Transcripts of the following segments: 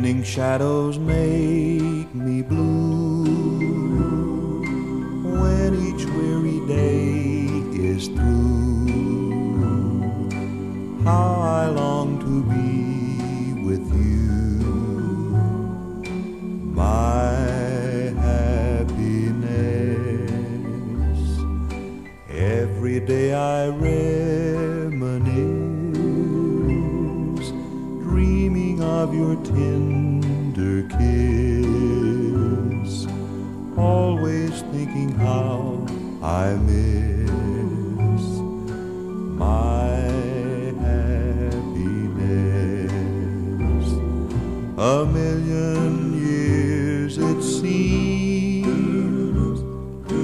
Pink shadows make me blue when each weary day is through. How I long to be with you, my happiness. Every day I reminisce, of your tender kiss, always thinking how I miss my happiness. A million years it seems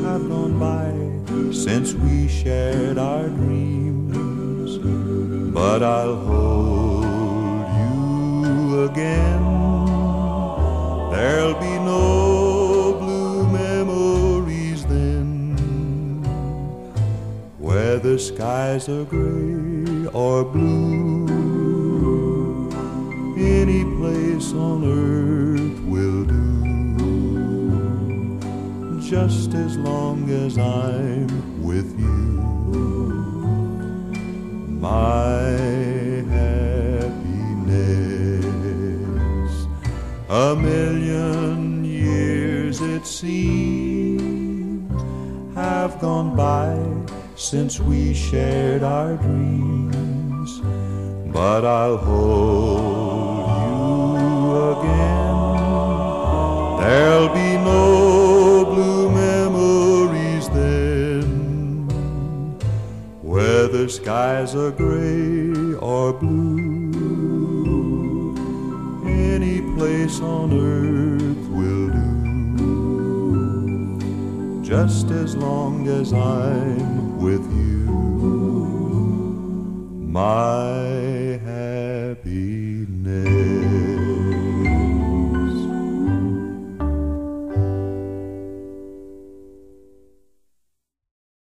have gone by since we shared our dreams, but I'll hold again. There'll be no blue memories then, whether skies are gray or blue. Any place on earth will do just as long as I'm with you. My a million years it seems have gone by since we shared our dreams, but I'll hold you again. There'll be no blue memories then, whether skies are gray or blue place on earth will do. Just as long as I'm with you, my happiness.